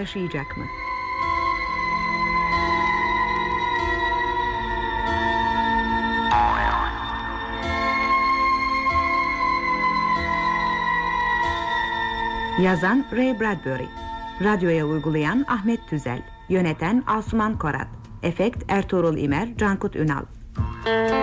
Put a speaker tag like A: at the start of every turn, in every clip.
A: Yaşayacak mı? Yazan Ray Bradbury Radyoya uygulayan Ahmet Tüzel Yöneten Asuman Korat Efekt Ertuğrul İmer Cankut Ünal Oynayan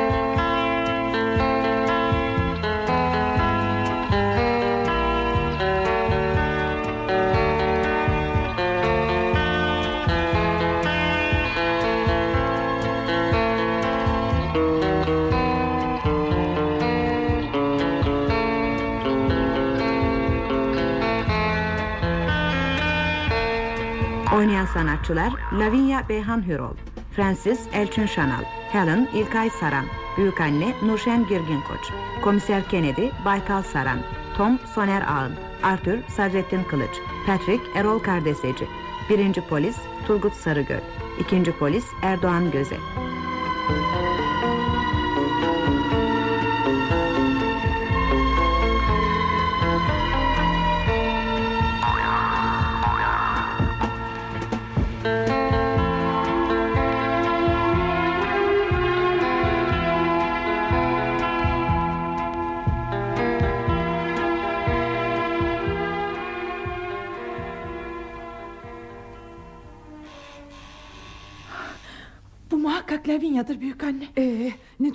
A: sanatçılar Lavinia Beyhan Hürol Francis Elçin Şanal Helen İlkay Saran Büyükanne Nurşen Girginkoç Komiser Kennedy Baykal Saran Tom Soner Ağın Arthur Sadrettin Kılıç Patrick Erol Kardeseci Birinci polis Turgut Sarıgöl İkinci polis Erdoğan Göze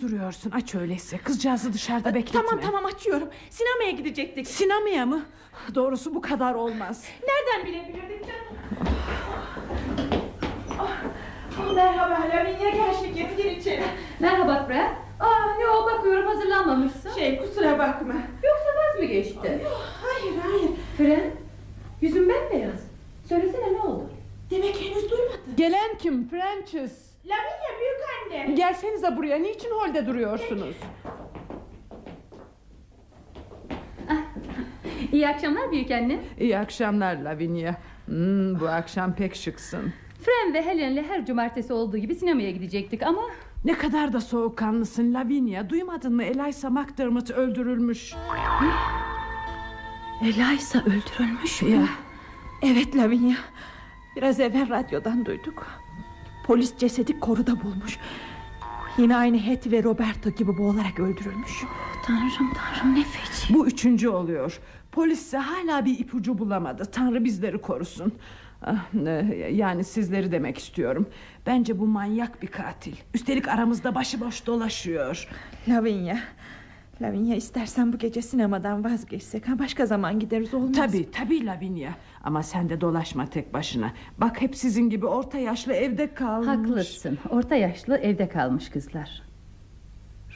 B: duruyorsun aç öyleyse kızcağızı dışarıda bekletme
C: Tamam tamam açıyorum. Sinemaya gidecektik.
B: Sinemaya mı? Doğrusu bu kadar olmaz
C: Nereden bilebilirdik canım? Ah, Merhaba Lavinia gel şekerim gir içeri.
D: Merhaba Fred. Aa yo bakıyorum hazırlanmamışsın.
C: Şey kusura bakma.
D: Yoksa vaz mı geçti?
C: Hayır hayır.
D: Fred yüzün bembeyaz. Söylesene ne oldu?
C: Demek henüz duymadın.
B: Gelen kim Francis?
C: Lavinia büyük anne.
B: Gelsenize buraya niçin holde duruyorsunuz
D: İyi akşamlar büyük anne.
B: İyi akşamlar Lavinia hmm, Bu akşam pek şıksın
D: Fren ve Helen'le her cumartesi olduğu gibi sinemaya gidecektik ama...
B: Ne kadar da soğukkanlısın Lavinia Duymadın mı Eliza McDermott öldürülmüş
C: Eliza öldürülmüş mü?
B: Ya.
C: Evet Lavinia. Biraz evvel radyodan duyduk. Polis cesedi koruda bulmuş. Yine aynı Hetty ve Roberto gibi boğularak öldürülmüş.
D: Tanrım tanrım ne feci.
B: Bu üçüncü oluyor Polis ise hala bir ipucu bulamadı Tanrı bizleri korusun Ah, Yani sizleri demek istiyorum Bence bu manyak bir katil Üstelik aramızda başıboş dolaşıyor
C: Lavinia. Lavinia istersen bu gece sinemadan vazgeçsek. Ha, başka zaman gideriz olmaz mı?
B: Tabii tabii Lavinia Ama sen de dolaşma tek başına Bak hep sizin gibi orta yaşlı evde kalmış
D: Haklısın. Orta yaşlı evde kalmış kızlar.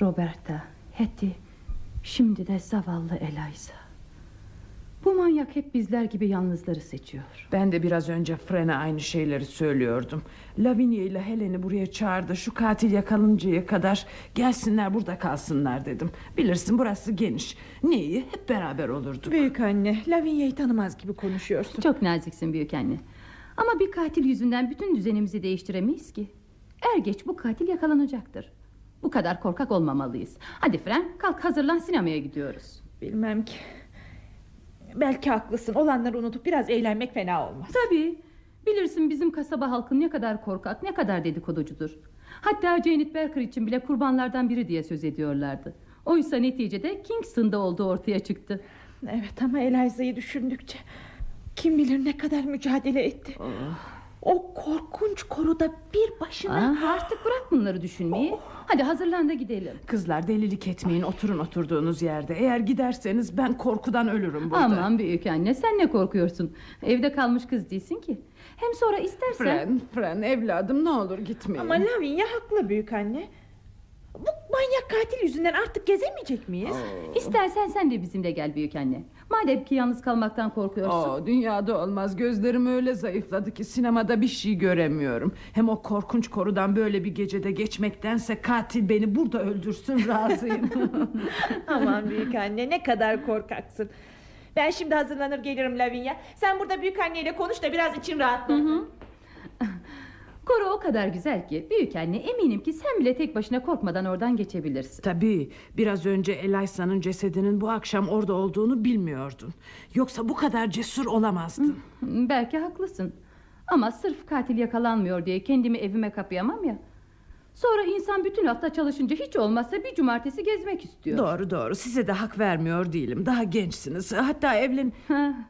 D: Roberta, Hetty, şimdi de zavallı Eliza. Bu manyak hep bizler gibi yalnızları seçiyor.
B: Ben de biraz önce Fren'e aynı şeyleri söylüyordum Lavinia ile Helen'i buraya çağırdı Şu katil yakalıncaya kadar Gelsinler burada kalsınlar dedim Bilirsin burası geniş Ne iyi hep beraber olurduk
C: Büyük anne Lavinia'yı tanımaz gibi konuşuyorsun.
D: Çok naziksin büyük anne. Ama bir katil yüzünden bütün düzenimizi değiştiremeyiz ki. Er geç bu katil yakalanacaktır. Bu kadar korkak olmamalıyız. Hadi Fren kalk hazırlan sinemaya gidiyoruz.
C: Bilmem ki. Belki haklısın. Olanları unutup biraz eğlenmek fena olmaz.
D: Tabii. Bilirsin bizim kasaba halkı ne kadar korkak, ne kadar dedikoducudur. Hatta Janet Barker için bile kurbanlardan biri diye söz ediyorlardı. Oysa neticede Kingston'da olduğu ortaya çıktı.
C: Evet ama Eliza'yı düşündükçe kim bilir ne kadar mücadele etti. O korkunç koruda bir başına
D: Ah, artık bırak bunları düşünmeyi. Hadi hazırlan da gidelim.
B: Kızlar delilik etmeyin oturun oturduğunuz yerde Eğer giderseniz ben korkudan ölürüm burada
D: Aman büyük anne sen ne korkuyorsun? Evde kalmış kız değilsin ki. Hem sonra istersen...
B: Fren, Fren evladım ne olur gitmeyin
C: Ama Lavinia haklı büyük anne. Bu manyak katil yüzünden artık gezemeyecek miyiz?
D: İstersen sen de bizimle gel büyük anne. Madem ki yalnız kalmaktan korkuyorsun.
B: Aa, dünyada olmaz gözlerim öyle zayıfladı ki sinemada bir şey göremiyorum Hem o korkunç korudan böyle bir gecede geçmektense Katil beni burada öldürsün razıyım
C: Aman büyük anne ne kadar korkaksın. Ben şimdi hazırlanır gelirim Lavinia. Sen burada büyük anneyle konuş da biraz için rahatlasın.
D: Koru o kadar güzel ki büyük anne eminim ki sen bile tek başına korkmadan oradan geçebilirsin.
B: Tabii biraz önce Elisa'nın cesedinin bu akşam orada olduğunu bilmiyordun Yoksa bu kadar cesur olamazdın
D: Belki haklısın. Ama sırf katil yakalanmıyor diye kendimi evime kapayamam ya. Sonra insan bütün hafta çalışınca hiç olmazsa bir cumartesi gezmek istiyor.
B: Doğru doğru. Size de hak vermiyor değilim. Daha gençsiniz. Hatta evlen...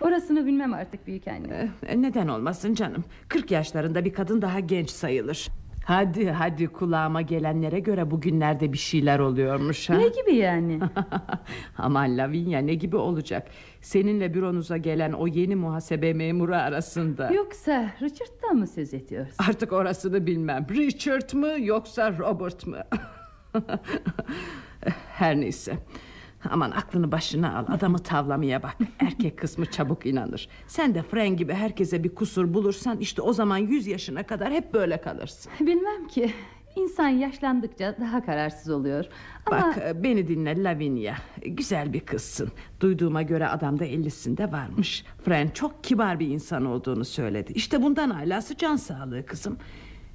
D: Orasını bilmem artık büyük anne.
B: Eh, Neden olmasın canım? 40 yaşlarında bir kadın daha genç sayılır Hadi hadi kulağıma gelenlere göre bugünlerde bir şeyler oluyormuş ha?
D: Ne gibi yani?
B: Aman Lavinia ne gibi olacak Seninle büronuza gelen o yeni muhasebe memuru arasında
D: Yoksa Richard'dan mı söz ediyorsun?
B: Artık orasını bilmem Richard mı yoksa Robert mı Her neyse Aman aklını başına al adamı tavlamaya bak. Erkek kısmı çabuk inanır. Sen de Frank gibi herkese bir kusur bulursan işte o zaman yüz yaşına kadar hep böyle kalırsın.
D: Bilmem ki. İnsan yaşlandıkça daha kararsız oluyor. Ama
B: Bak e, beni dinle Lavinia. Güzel bir kızsın. Duyduğuma göre adamda ellisinde varmış. Frank çok kibar bir insan olduğunu söyledi. İşte bundan alası can sağlığı kızım.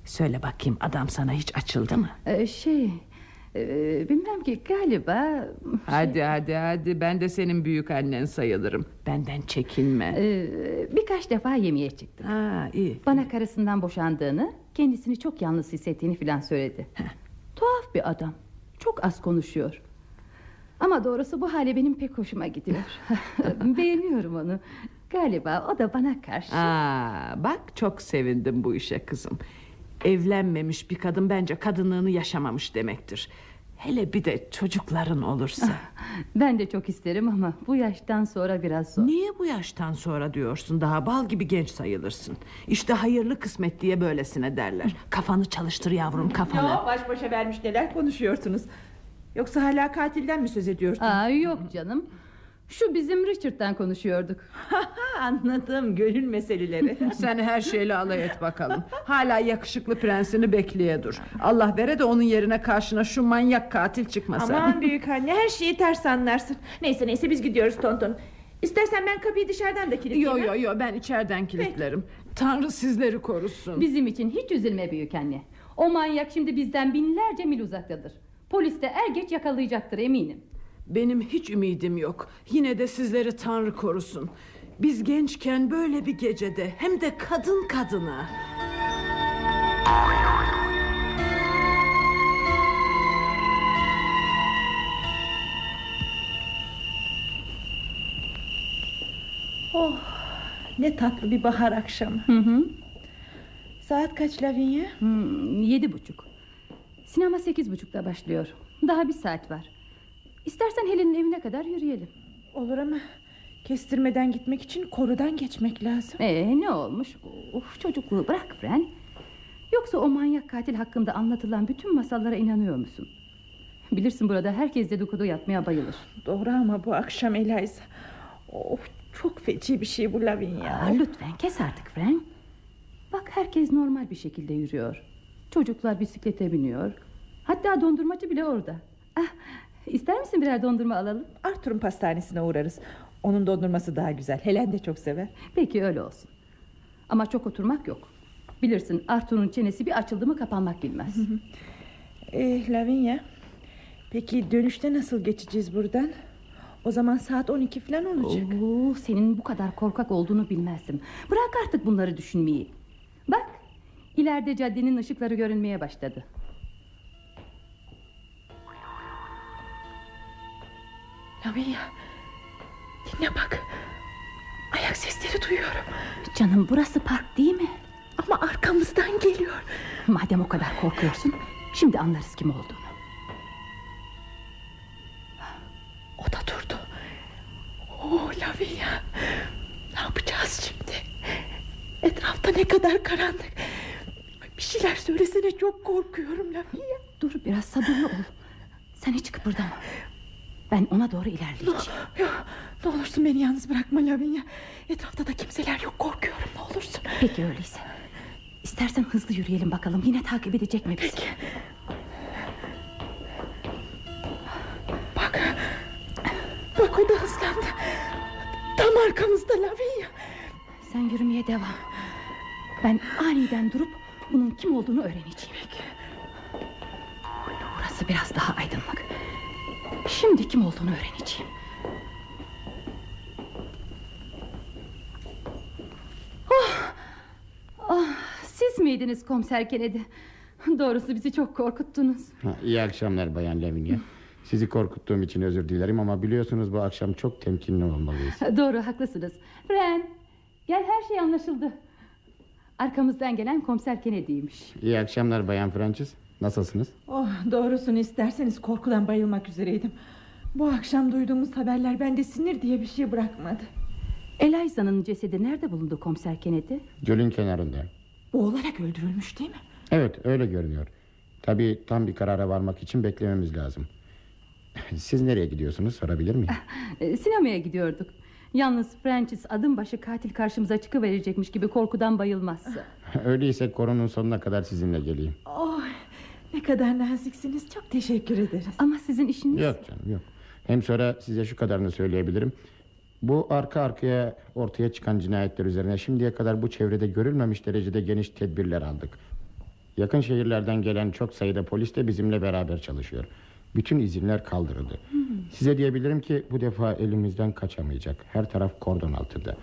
B: Söyle bakayım adam sana hiç açıldı mı?
D: e, şey e, bilmem ki galiba
B: Hadi hadi hadi ben de senin büyük annen sayılırım Benden çekinme
D: e, birkaç defa yemeğe çıktı.
B: Ha iyi
D: Bana karısından boşandığını, kendisini çok yalnız hissettiğini filan söyledi. Tuhaf bir adam. Çok az konuşuyor. Ama doğrusu bu hali benim pek hoşuma gidiyor. Beğeniyorum onu. Galiba o da bana karşı.
B: Aa, Bak çok sevindim bu işe kızım Evlenmemiş bir kadın bence kadınlığını yaşamamış demektir Hele bir de çocukların olursa
D: Ben de çok isterim ama bu yaştan sonra biraz zor.
B: Niye bu yaştan sonra diyorsun Daha bal gibi genç sayılırsın İşte hayırlı kısmet diye böylesine derler Kafanı çalıştır yavrum kafanı
C: Yo, baş başa vermiş neler konuşuyorsunuz. Yoksa hala katilden mi söz ediyorsunuz?
D: Aa, yok canım. Şu bizim Richard'dan konuşuyorduk.
C: Anladım gönül meseleleri.
B: Sen her şeyle alay et bakalım Hala yakışıklı prensini bekleye dur Allah vere de onun yerine karşına şu manyak katil çıkmasa
C: Aman büyük anne her şeyi ters anlarsın. Neyse neyse biz gidiyoruz tonton. İstersen ben kapıyı dışarıdan da kilitleyeyim.
B: Yo yo yo ben içeriden kilitlerim Tanrı sizleri korusun
D: Bizim için hiç üzülme büyük anne. O manyak şimdi bizden binlerce mil uzaktadır. Polis de er geç yakalayacaktır eminim.
B: Benim hiç ümidim yok Yine de sizleri Tanrı korusun Biz gençken böyle bir gecede Hem de kadın kadına
C: Oh ne tatlı bir bahar akşamı.
D: Hı hı.
C: Saat kaç Lavinia?
D: Hmm, yedi buçuk. Sinema sekiz buçukta başlıyor. Daha bir saat var. İstersen Helen'in evine kadar yürüyelim.
C: Olur ama kestirmeden gitmek için korudan geçmek lazım.
D: Ee, ne olmuş? Of, çocukluğu bırak Fren. Yoksa o manyak katil hakkında anlatılan bütün masallara inanıyor musun? Bilirsin burada herkes dedikodu yapmaya bayılır.
C: Doğru ama bu akşam Eliza. Oh, çok feci bir şey bu Lavinia.
D: Aa, lütfen kes artık Frank. Bak herkes normal bir şekilde yürüyor. Çocuklar bisiklete biniyor. Hatta dondurmacı bile orada. Ah, ister misin birer dondurma alalım?
C: Arthur'un pastanesine uğrarız. Onun dondurması daha güzel. Helen de çok sever.
D: Peki öyle olsun. Ama çok oturmak yok. Bilirsin Arthur'un çenesi bir açıldı mı kapanmak bilmez.
C: Eh, Lavinia. Peki dönüşte nasıl geçeceğiz buradan? O zaman saat 12 falan olacak.
D: Oo, senin bu kadar korkak olduğunu bilmezdim. Bırak artık bunları düşünmeyi. Bak ileride caddenin ışıkları görünmeye başladı.
C: Lavinia. Dinle bak. Ayak sesleri duyuyorum.
D: Canım burası park değil mi?
C: Ama arkamızdan geliyor.
D: Madem o kadar korkuyorsun şimdi anlarız kim olduğunu.
C: O da durdu. Oh Lavinia. Ne yapacağız şimdi? Etrafta ne kadar karanlık. Bir şeyler söylesene çok korkuyorum Lavinia.
D: Dur biraz sabırlı ol. Sen hiç kıpırdama. Ben ona doğru ilerleyeceğim.
C: Ya, ne olursun beni yalnız bırakma Lavinia. Etrafta da kimseler yok korkuyorum ne olursun.
D: Peki öyleyse. İstersen hızlı yürüyelim bakalım. Yine takip edecek mi bizi?
C: Peki. Bak. Bak o da hızlandı. Tam arkamızda Lavinia.
D: Sen yürümeye devam. Ben aniden durup bunun kim olduğunu öğreneceğim. Burası biraz daha aydınlık. Şimdi kim olduğunu öğreneceğim. Oh! Oh, siz miydiniz komiser Kennedy? Doğrusu bizi çok korkuttunuz.
E: Ha, iyi akşamlar Bayan Lavinia. Sizi korkuttuğum için özür dilerim ama biliyorsunuz bu akşam çok temkinli olmalıyız.
D: Doğru haklısınız. Fren, gel her şey anlaşıldı. Arkamızdan gelen komiser Kennedy'ymiş.
E: İyi akşamlar Bayan Francis. Nasılsınız?
C: Oh, doğrusunu isterseniz korkudan bayılmak üzereydim. Bu akşam duyduğumuz haberler bende sinir diye bir şey bırakmadı.
D: Eliza'nın cesedi nerede bulundu komiser Kennedy?
E: Gölün kenarında.
C: Boğularak öldürülmüş değil mi?
E: Evet öyle görünüyor. Tabii tam bir karara varmak için beklememiz lazım. Siz nereye gidiyorsunuz sorabilir miyim?
D: Ee, sinemaya gidiyorduk. Yalnız Francis adım başı katil karşımıza çıkıverecekmiş gibi korkudan bayılmazsa.
E: Öyleyse korunun sonuna kadar sizinle geleyim.
C: Oh, ne kadar naziksiniz. Çok teşekkür ederiz.
D: Ama sizin işiniz...
E: Yok canım yok. Hem sonra size şu kadarını söyleyebilirim. Bu arka arkaya ortaya çıkan cinayetler üzerine şimdiye kadar bu çevrede görülmemiş derecede geniş tedbirler aldık. Yakın şehirlerden gelen çok sayıda polis de bizimle beraber çalışıyor. Bütün izinler kaldırıldı. Size diyebilirim ki bu defa elimizden kaçamayacak. Her taraf kordon altında.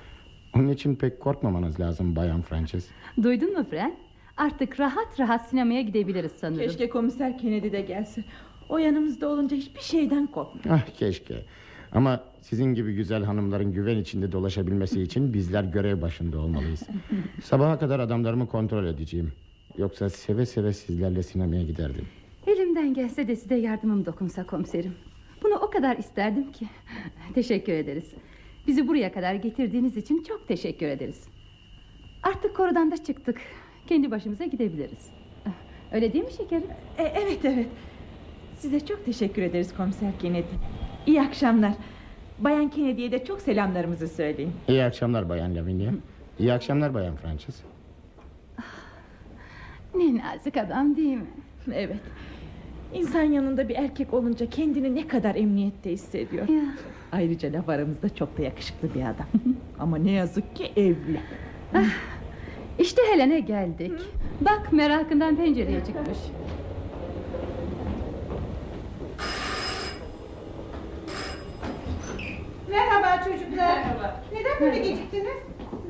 E: Onun için pek korkmamanız lazım Bayan Frances.
D: Duydun mu Fren? Artık rahat rahat sinemaya gidebiliriz sanırım.
C: Keşke komiser Kennedy de gelse. O yanımızda olunca hiçbir şeyden korkmuyor.
E: Ah keşke. Ama sizin gibi güzel hanımların güven içinde dolaşabilmesi için bizler görev başında olmalıyız. Sabaha kadar adamlarımı kontrol edeceğim. Yoksa seve seve sizlerle sinemaya giderdim.
D: Elimden gelse de size yardımım dokunsa komiserim. Bunu o kadar isterdim ki. Teşekkür ederiz. Bizi buraya kadar getirdiğiniz için çok teşekkür ederiz. Artık korudan da çıktık. Kendi başımıza gidebiliriz. Öyle değil mi şekerim?
C: E, evet evet. Size çok teşekkür ederiz komiser Kennedy. İyi akşamlar. Bayan Kennedy'ye de çok selamlarımızı söyleyin.
E: İyi akşamlar Bayan Lavinia. İyi akşamlar Bayan Frances.
D: Ne nazik adam değil mi?
C: Evet. İnsan yanında bir erkek olunca kendini ne kadar emniyette hissediyor.
D: Ya.
C: Ayrıca laf aramızda çok da yakışıklı bir adam. Ama ne yazık ki evli.
D: İşte Helen'e geldik. Bak merakından pencereye çıkmış.
F: Merhaba çocuklar. Neden böyle geciktiniz?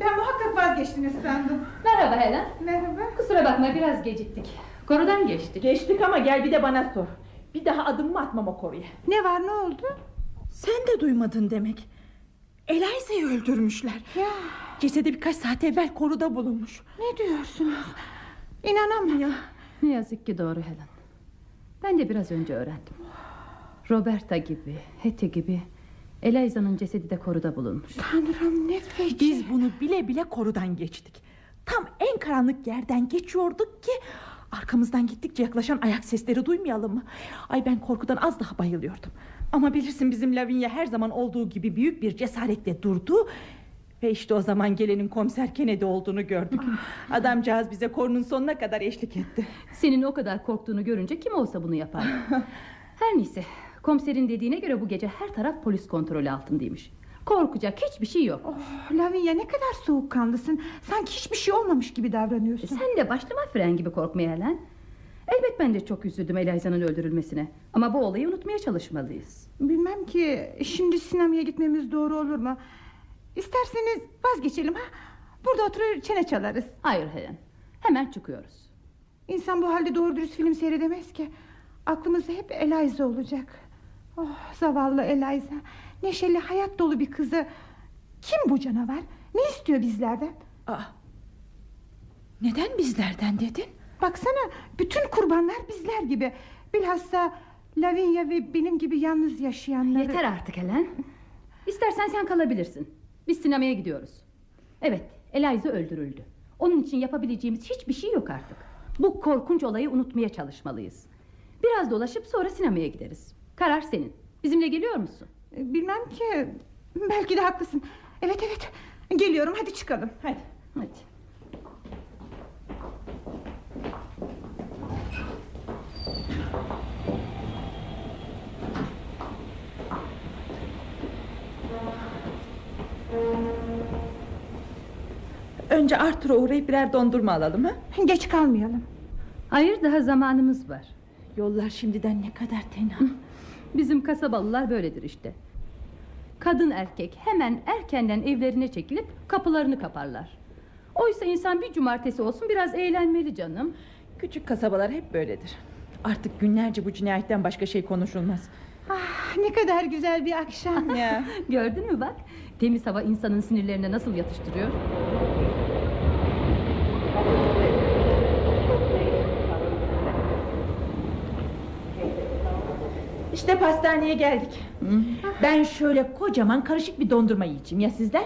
F: Ben muhakkak vazgeçtiniz sandım.
D: Merhaba Helen.
F: Merhaba.
D: Kusura bakma biraz geciktik. Korudan geçtik.
C: Geçtik ama gel bir de bana sor. Bir daha adımımı atmam o koruya.
F: Ne var ne oldu?
C: Sen de duymadın demek. Eliza'yı öldürmüşler.
F: Ya
C: Cesedi birkaç saat evvel koruda bulunmuş.
F: ne diyorsunuz? İnanamıyorum.
D: Ne yazık ki doğru Helen. Ben de biraz önce öğrendim. Roberta gibi, Hetty gibi Eliza'nın cesedi de koruda bulunmuş.
F: Tanrım ne feci.
C: Biz bunu bile bile korudan geçtik. Tam en karanlık yerden geçiyorduk ki arkamızdan gittikçe yaklaşan ayak sesleri duymayalım mı? Ay ben korkudan az daha bayılıyordum. Ama bilirsin bizim Lavinia her zaman olduğu gibi büyük bir cesaretle durdu ve işte o zaman gelenin komiser Kennedy olduğunu gördük. Adamcağız bize korunun sonuna kadar eşlik etti.
D: Senin o kadar korktuğunu görünce kim olsa bunu yapar. Her neyse komiserin dediğine göre bu gece her taraf polis kontrolü altındaymış. Korkacak hiçbir şey yok.
F: Oh, Lavinia ne kadar soğukkanlısın. Sanki hiçbir şey olmamış gibi davranıyorsun.
D: Sen de başlama fren gibi korkmaya Helen. Elbet ben de çok üzüldüm Eliza'nın öldürülmesine. Ama bu olayı unutmaya çalışmalıyız.
F: Bilmem ki şimdi sinemaya gitmemiz doğru olur mu? İsterseniz vazgeçelim ha. Burada oturur çene çalarız.
D: Hayır Helen. Hemen çıkıyoruz.
F: İnsan bu halde doğru dürüst film seyredemez ki. Aklımızda hep Eliza olacak. Oh zavallı Eliza. Neşeli hayat dolu bir kızı. Kim bu canavar? Ne istiyor bizlerden?
C: Aa, neden bizlerden dedin?
F: Baksana bütün kurbanlar bizler gibi. Bilhassa Lavinia ve benim gibi yalnız yaşayanları.
D: Yeter artık Helen. İstersen sen kalabilirsin. Biz sinemaya gidiyoruz. Evet, Eliza öldürüldü. Onun için yapabileceğimiz hiçbir şey yok artık. Bu korkunç olayı unutmaya çalışmalıyız. Biraz dolaşıp sonra sinemaya gideriz. Karar senin. Bizimle geliyor musun?
F: E, Bilmem ki. Belki de haklısın. Evet evet. Geliyorum hadi çıkalım.
C: Hadi.
D: Hadi.
C: Önce Arthur'a uğrayıp birer dondurma alalım ha?
F: Geç kalmayalım.
D: Hayır daha zamanımız var.
C: Yollar şimdiden ne kadar tenha.
D: Bizim kasabalılar böyledir işte. Kadın erkek hemen erkenden evlerine çekilip kapılarını kaparlar. Oysa insan bir cumartesi olsun biraz eğlenmeli canım.
C: Küçük kasabalar hep böyledir. Artık günlerce bu cinayetten başka şey konuşulmaz.
F: Ah, ne kadar güzel bir akşam.
C: Ya.
D: Gördün mü bak? Temiz hava insanın sinirlerine nasıl yatıştırıyor?
C: İşte pastaneye geldik. Ben şöyle kocaman karışık bir dondurma yiyeceğim. Ya sizler?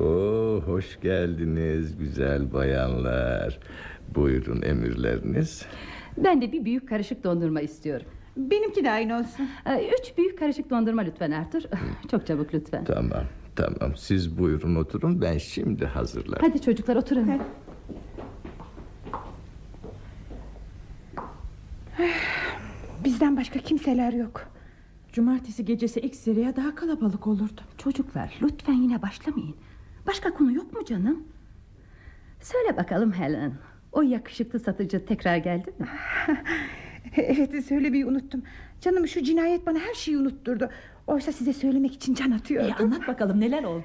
G: Oo, hoş geldiniz güzel bayanlar. Buyurun emirleriniz.
D: Ben de bir büyük karışık dondurma istiyorum.
F: Benimki de aynı olsun.
D: Ee, Üç büyük karışık dondurma lütfen Arthur. Çok çabuk lütfen.
G: Tamam tamam siz buyurun oturun ben şimdi hazırlarım.
D: Hadi çocuklar oturun.
F: Bizden başka kimseler yok.
C: Cumartesi gecesi ekseriye daha kalabalık olurdu.
D: Çocuklar lütfen yine başlamayın. Başka konu yok mu canım? Söyle bakalım Helen. O yakışıklı satıcı tekrar geldi mi?
F: Evet söylemeyi unuttum. Canım şu cinayet bana her şeyi unutturdu. Oysa size söylemek için can
C: E,
F: atıyordum.
C: anlat bakalım neler oldu?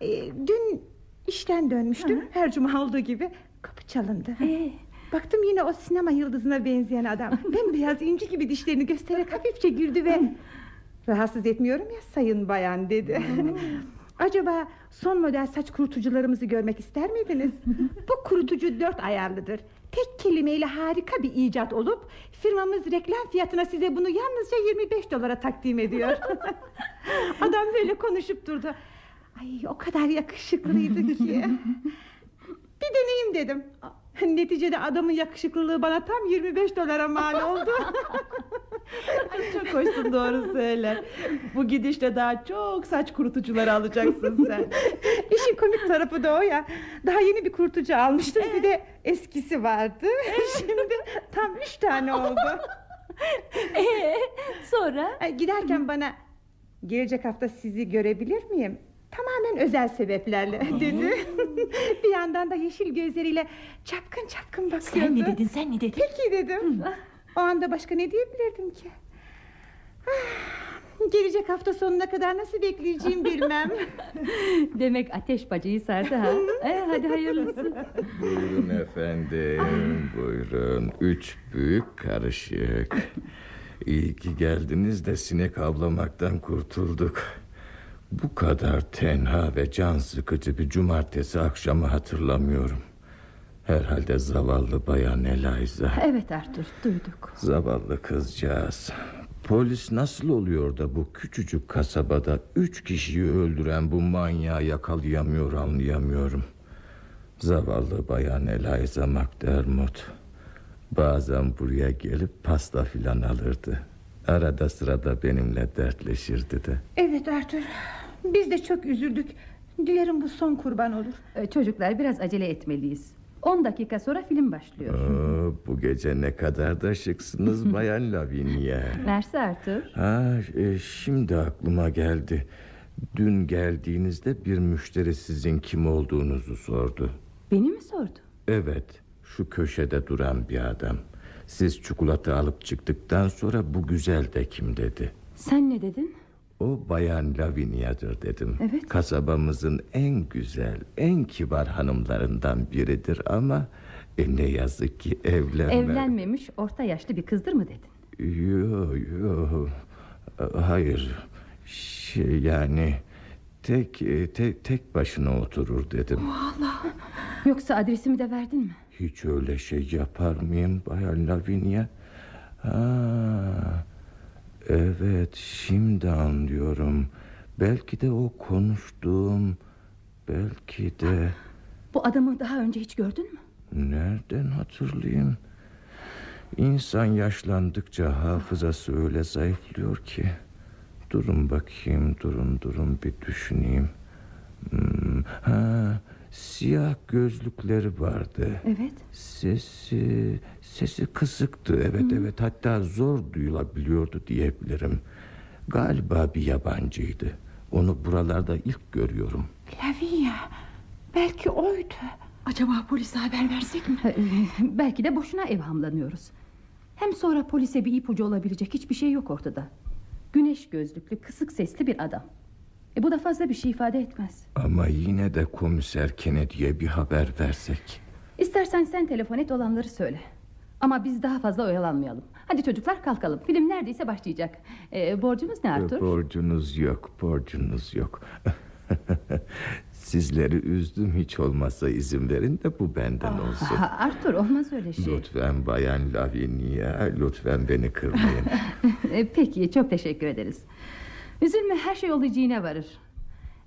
F: Ee, dün işten dönmüştüm. Her cuma olduğu gibi kapı çalındı.
D: Ee,
F: Baktım yine o sinema yıldızına benzeyen adam. Bembeyaz inci gibi dişlerini göstererek hafifçe güldü ve... Rahatsız etmiyorum ya sayın bayan dedi. Acaba son model saç kurutucularımızı görmek ister miydiniz? Bu kurutucu dört ayarlıdır. Tek kelimeyle harika bir icat olup firmamız reklam fiyatına size bunu yalnızca 25 dolara takdim ediyor. Adam böyle konuşup durdu. Ay o kadar yakışıklıydı ki. Bir deneyim dedim. Neticede adamın yakışıklılığı bana tam 25 dolara mal oldu.
C: Ay, çok hoşsun doğru söyle. Bu gidişle daha çok saç kurutucuları alacaksın sen.
F: İşin komik tarafı da o ya. Daha yeni bir kurutucu almıştım. Bir de eskisi vardı. Şimdi tam üç tane oldu.
D: ee, sonra?
F: Giderken bana gelecek hafta sizi görebilir miyim? Tamamen özel sebeplerle dedi. bir yandan da yeşil gözleriyle çapkın çapkın bakıyordu.
C: sen ne dedin sen ne dedin?
F: Peki dedim. O anda başka ne diyebilirdim ki? Ah, Gelecek hafta sonuna kadar nasıl bekleyeceğim bilmem.
D: Demek ateş bacayı sardı ha. Ee, hadi hayırlısı.
G: Buyurun efendim buyurun. Üç büyük karışık. İyi ki geldiniz de sinek avlamaktan kurtulduk. Bu kadar tenha ve can sıkıcı bir cumartesi akşamı hatırlamıyorum. Herhalde zavallı bayan Eliza.
D: Evet Arthur duyduk.
G: Zavallı kızcağız. Polis nasıl oluyor da bu küçücük kasabada üç kişiyi öldüren bu manyağı yakalayamıyor anlayamıyorum. Zavallı bayan Eliza McDermott. Bazen buraya gelip pasta filan alırdı. Arada sırada benimle dertleşirdi de.
F: Evet Arthur. Biz de çok üzüldük. Dilerim bu son kurban olur.
D: Ee, Çocuklar biraz acele etmeliyiz. 10 dakika sonra film başlıyor.
G: Oo, bu gece ne kadar da şıksınız bayan Lavinia.
D: Mersi Arthur.
G: Ha, e, şimdi aklıma geldi. Dün geldiğinizde bir müşteri sizin kim olduğunuzu sordu.
D: Beni mi sordu?
G: Evet, şu köşede duran bir adam. Siz çikolata alıp çıktıktan sonra bu güzel de kim dedi.
D: Sen ne dedin?
G: O bayan Lavinia'dır dedim.
D: Evet.
G: Kasabamızın en güzel, en kibar hanımlarından biridir ama e, ne yazık ki evlenme.
D: Evlenmemiş orta yaşlı bir kızdır mı dedin?
G: Yo yo. Hayır. Şey yani tek e, tek tek başına oturur dedim.
D: Yoksa adresimi de verdin mi?
G: Hiç öyle şey yapar mıyım Bayan Lavinia? Ha, evet şimdi anlıyorum. Belki de o konuştuğum belki de
D: Bu adamı daha önce hiç gördün mü?
G: Nereden hatırlayayım? İnsan yaşlandıkça hafızası öyle zayıflıyor ki. Durun bakayım, durun durun bir düşüneyim. Hmm, ha, siyah gözlükleri vardı.
D: Evet.
G: Sesi sesi kısıktı evet evet hatta zor duyulabiliyordu diyebilirim. Galiba bir yabancıydı. Onu buralarda ilk görüyorum.
F: Lavinia belki oydu.
C: Acaba polise haber versek mi?
D: Belki de boşuna evhamlanıyoruz. Hem sonra polise bir ipucu olabilecek hiçbir şey yok ortada. Güneş gözlüklü, kısık sesli bir adam. E bu da fazla bir şey ifade etmez.
G: Ama yine de komiser Kennedy'ye bir haber versek.
D: İstersen sen telefon et olanları söyle. Ama biz daha fazla oyalanmayalım. Hadi çocuklar kalkalım. Film neredeyse başlayacak. Ee, borcumuz ne Arthur?
G: Borcunuz yok, borcunuz yok. Sizleri üzdüm hiç olmazsa izin verin de bu benden olsun.
D: Ha, Arthur olmaz öyle şey.
G: Lütfen bayan Lavinia, lütfen beni kırmayın.
D: Ee, Peki çok teşekkür ederiz. Üzülme her şey olacağına varır.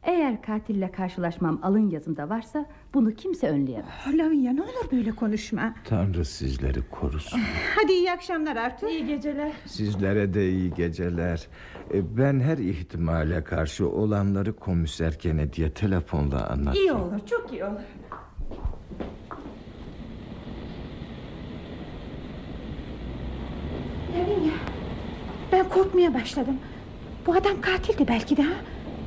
D: Eğer katille karşılaşmam alın yazımda varsa bunu kimse önleyemez.
F: Lavinia ne olur böyle konuşma.
G: Tanrı sizleri korusun.
F: Hadi iyi akşamlar Arthur.
C: İyi geceler.
G: Sizlere de iyi geceler. E, Ben her ihtimale karşı olanları komiser Kennedy'ye telefonla anlatacağım.
C: İyi olur çok iyi olur.
F: Lavinia ben korkmaya başladım. Bu adam katildi belki de ha.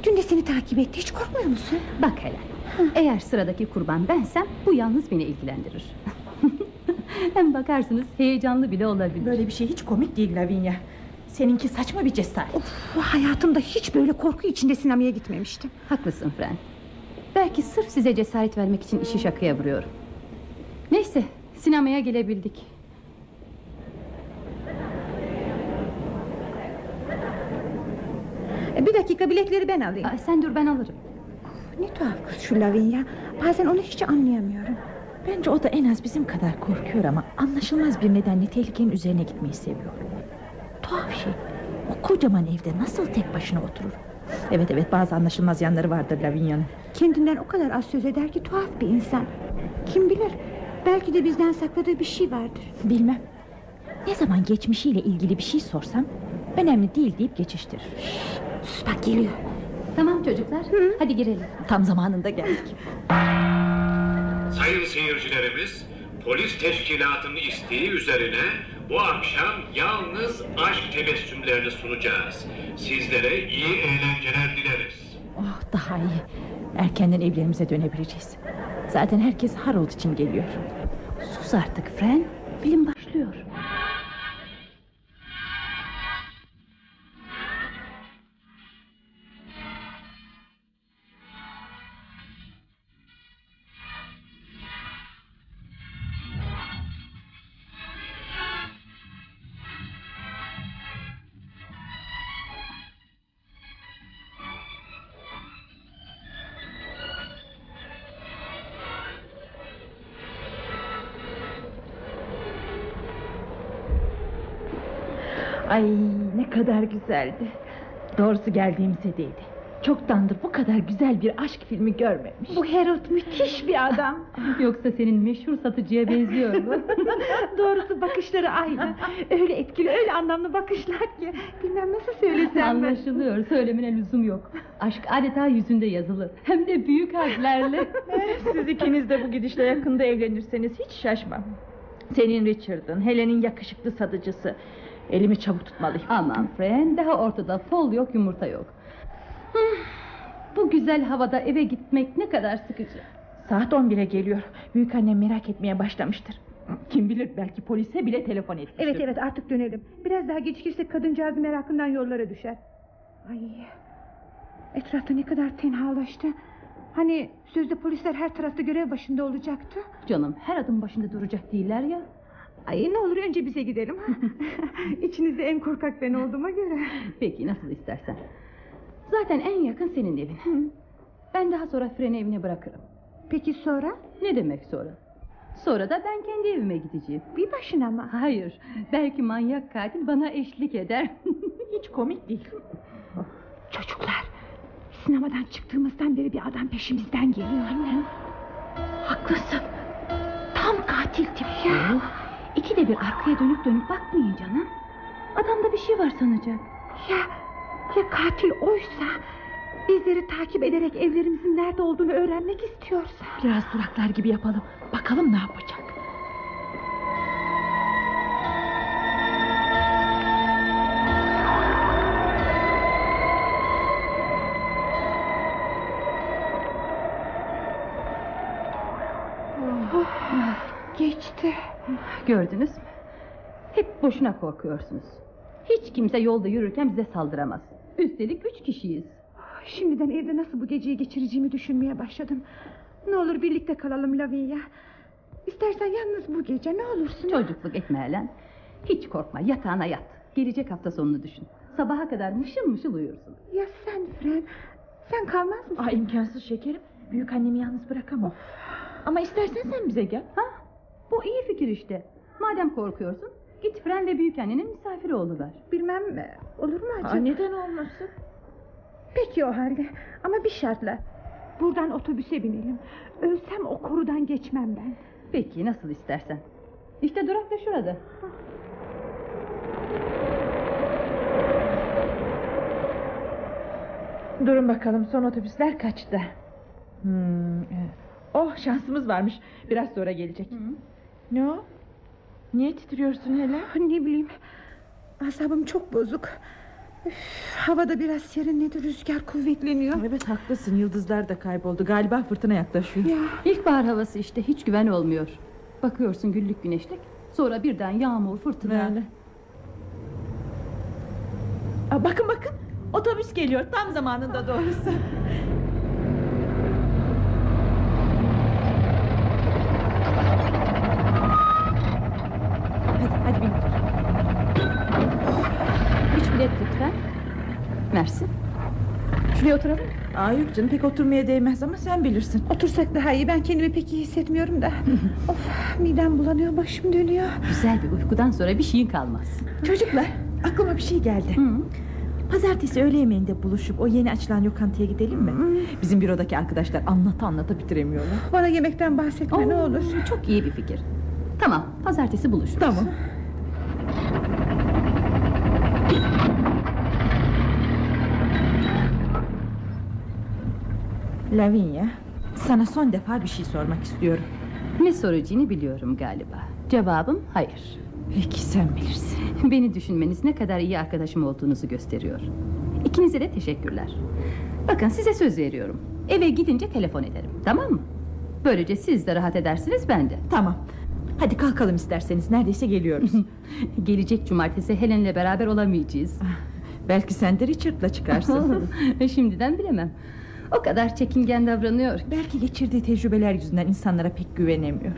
F: Dün de seni takip etti hiç korkmuyor musun?
D: Bak hele. Eğer sıradaki kurban bensem bu yalnız beni ilgilendirir. Hem bakarsınız heyecanlı bile olabilir.
C: Böyle bir şey hiç komik değil Lavinia. Seninki saçma bir cesaret.
F: Of, hayatımda hiç böyle korku içinde sinemaya gitmemiştim.
D: Haklısın Fren. Belki sırf size cesaret vermek için işi şakaya vuruyorum. Neyse sinemaya gelebildik.
F: Bir dakika biletleri ben alayım.
D: Aa, sen dur ben alırım.
F: Ne tuhaf kız şu Lavinia. Bazen onu hiç anlayamıyorum.
C: Bence o da en az bizim kadar korkuyor ama anlaşılmaz bir nedenle tehlikenin üzerine gitmeyi seviyor. Tuhaf şey. O kocaman evde nasıl tek başına oturur? Evet evet bazı anlaşılmaz yanları vardır Lavinia'nın.
F: Kendinden o kadar az söz eder ki tuhaf bir insan. Kim bilir belki de bizden sakladığı bir şey vardır.
C: Bilmem. Ne zaman geçmişiyle ilgili bir şey sorsam önemli değil deyip geçiştirir.
F: Sus bak geliyor.
D: Tamam çocuklar hadi girelim.
C: Tam zamanında geldik.
H: Sayın seyircilerimiz, polis teşkilatının isteği üzerine bu akşam yalnız aşk tebessümlerini sunacağız. Sizlere iyi eğlenceler dileriz.
C: Oh daha iyi. Erkenden evlerimize dönebileceğiz. Zaten herkes Harold için geliyor.
D: Sus artık Fren. Film başlıyor.
C: Ay ne kadar güzeldi. Doğrusu geldiğimize değdi. Çoktandır bu kadar güzel bir aşk filmi görmemiş.
F: Bu Harold müthiş bir adam.
D: Yoksa senin meşhur satıcıya benziyor mu?
F: Doğrusu bakışları aynı. Öyle etkili öyle anlamlı bakışlar ki. Bilmem nasıl söylesem ben.
D: Anlaşılıyor söylemene lüzum yok. Aşk adeta yüzünde yazılı. Hem de büyük harflerle.
C: Siz ikiniz de bu gidişle yakında evlenirseniz hiç şaşmam. Senin Richard'ın, Helen'in yakışıklı satıcısı. Elimi çabuk tutmalıyım.
D: Aman Fren daha ortada fol yok yumurta yok. Hıh, Bu güzel havada eve gitmek ne kadar sıkıcı.
C: Saat 11'e geliyor. Büyük annem merak etmeye başlamıştır. Kim bilir belki polise bile telefon etmiştir.
F: Evet evet artık dönelim. Biraz daha gecikirsek kadıncağızın merakından yollara düşer. Ay. Etrafta ne kadar tenhalaştı. Hani sözde polisler her tarafta görev başında olacaktı.
D: Canım her adım başında duracak değiller ya.
F: Ay ne olur önce bize gidelim. İçinizde en korkak ben olduğuma göre.
D: Peki nasıl istersen. Zaten en yakın senin evin. Ben daha sonra freni evine bırakırım.
F: Peki sonra?
D: Ne demek sonra? Sonra da ben kendi evime gideceğim.
F: Bir başına mı?
D: Hayır. Belki manyak katil bana eşlik eder.
C: Hiç komik değil.
F: Çocuklar. Sinemadan çıktığımızdan beri bir adam peşimizden geliyor. Anne.
C: Haklısın. Tam
D: Katil tip ya. İki de bir arkaya dönüp dönüp bakmayın canım. Adamda bir şey var sanacak.
F: Ya, ya katil oysa bizleri takip ederek evlerimizin nerede olduğunu öğrenmek istiyorsa.
C: Biraz duraklar gibi yapalım. Bakalım ne yapacak.
D: Gördünüz mü? Hep boşuna korkuyorsunuz. Hiç kimse yolda yürürken bize saldıramaz. Üstelik üç kişiyiz.
F: Şimdiden evde nasıl bu geceyi geçireceğimi düşünmeye başladım. Ne olur birlikte kalalım Lavinia. İstersen yalnız bu gece ne olursun.
D: Çocukluk etme Helen. Hiç korkma yatağına yat. Gelecek hafta sonunu düşün. Sabaha kadar mışıl mışıl uyursun.
F: Ya sen Fren? Sen kalmaz mısın?
C: Aa, imkansız şekerim. Büyük annemi yalnız bırakamam. Ama istersen sen bize gel.
D: Ha? Bu iyi fikir işte. Madem korkuyorsun git Fren ve büyükannenin misafiri oluver.
F: Bilmem e, olur mu acaba?
C: Aa, neden olmasın?
F: Peki o halde ama bir şartla. Buradan otobüse binelim. Ölsem o korudan geçmem ben.
D: Peki nasıl istersen. İşte durak da şurada.
C: Durun bakalım son otobüsler kaçta? Hmm, e, oh şansımız varmış. Biraz sonra gelecek. Ne o? Niye titriyorsun hele?
F: Ne bileyim. Asabım çok bozuk. Üf, havada biraz serinledi rüzgar kuvvetleniyor.
C: Evet haklısın yıldızlar da kayboldu. Galiba fırtına yaklaşıyor.
F: Ya
D: İlkbahar havası işte hiç güven olmuyor. Bakıyorsun güllük güneşlik. Sonra birden yağmur fırtına.
C: Öyle. Aa, bakın bakın otobüs geliyor tam zamanında doğrusu. Hadi hadi bin.
D: Üç bilet lütfen. Mersi. Oturalım.
C: Aa yok canım pek oturmaya değmez ama sen bilirsin.
F: otursak daha iyi. Ben kendimi pek iyi hissetmiyorum da. of midem bulanıyor başım dönüyor.
D: Güzel bir uykudan sonra bir şeyin kalmaz.
C: Çocuklar aklıma bir şey geldi.
D: Hı.
C: Pazartesi öğle yemeğinde buluşup o yeni açılan lokantaya gidelim mi? Bizim bürodaki arkadaşlar anlata anlata bitiremiyorlar.
F: Bana yemekten bahsetme ne
D: Oo,
F: olur.
D: Çok iyi bir fikir. Tamam pazartesi buluşuruz.
C: Tamam. Lavinia, sana son defa bir şey sormak istiyorum.
D: Ne soracağını biliyorum galiba. Cevabım hayır.
C: Peki sen bilirsin.
D: Beni düşünmeniz ne kadar iyi arkadaşım olduğunuzu gösteriyor. İkinize de teşekkürler. Bakın size söz veriyorum. Eve gidince telefon ederim. Tamam mı? Böylece siz de rahat edersiniz ben de.
C: Tamam. Hadi kalkalım isterseniz. Neredeyse geliyoruz.
D: Gelecek cumartesi Helen'le beraber olamayacağız.
C: Belki sen de Richard'la çıkarsın.
D: Şimdiden bilemem. O kadar çekingen davranıyor.
C: Belki geçirdiği tecrübeler yüzünden insanlara pek güvenemiyor.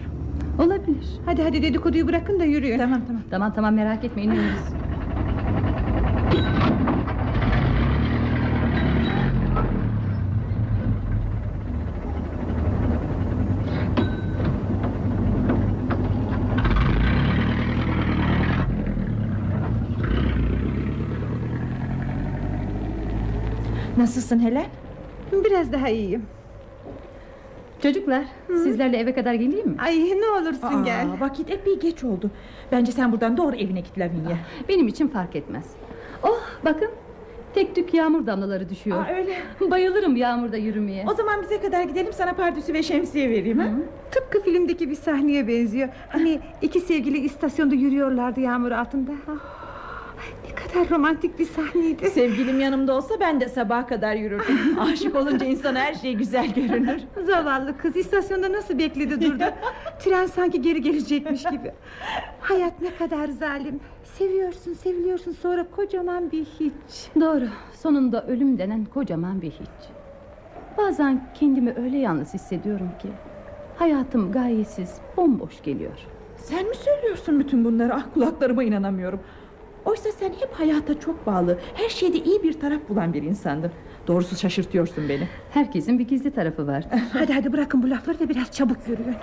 D: Olabilir.
F: Hadi hadi dedikoduyu bırakın da yürüyün.
C: Tamam tamam.
D: Tamam tamam merak etmeyin. iniyoruz.
C: Nasılsın Helen?
F: Biraz daha iyiyim.
D: Çocuklar sizlerle eve kadar geleyim mi?
F: Ay ne olursun
C: Aa,
F: gel.
C: Vakit epey geç oldu. Bence sen buradan doğru evine git Lavinia.
D: Benim için fark etmez. Oh bakın tek tük yağmur damlaları düşüyor.
C: Aa, öyle.
D: Bayılırım yağmurda yürümeye.
C: O zaman bize kadar gidelim sana pardüsü ve şemsiye vereyim. Ha?
F: Tıpkı filmdeki bir sahneye benziyor. Hani iki sevgili istasyonda yürüyorlardı yağmur altında. Ah, kadar romantik bir sahneydi.
C: Sevgilim yanımda olsa ben de sabaha kadar yürürdüm. Aşık olunca insana her şey güzel görünür.
F: Zavallı kız istasyonda nasıl bekledi durdu. Tren sanki geri gelecekmiş gibi. Hayat ne kadar zalim. Seviyorsun seviliyorsun sonra kocaman bir hiç.
D: Doğru sonunda ölüm denen kocaman bir hiç. Bazen kendimi öyle yalnız hissediyorum ki. Hayatım gayesiz bomboş geliyor.
C: Sen mi söylüyorsun bütün bunları? Ah kulaklarıma inanamıyorum. Oysa sen hep hayata çok bağlı, her şeyde iyi bir taraf bulan bir insandın. Doğrusu şaşırtıyorsun beni.
D: Herkesin bir gizli tarafı var.
F: Hadi hadi bırakın bu lafları da biraz çabuk yürüyün.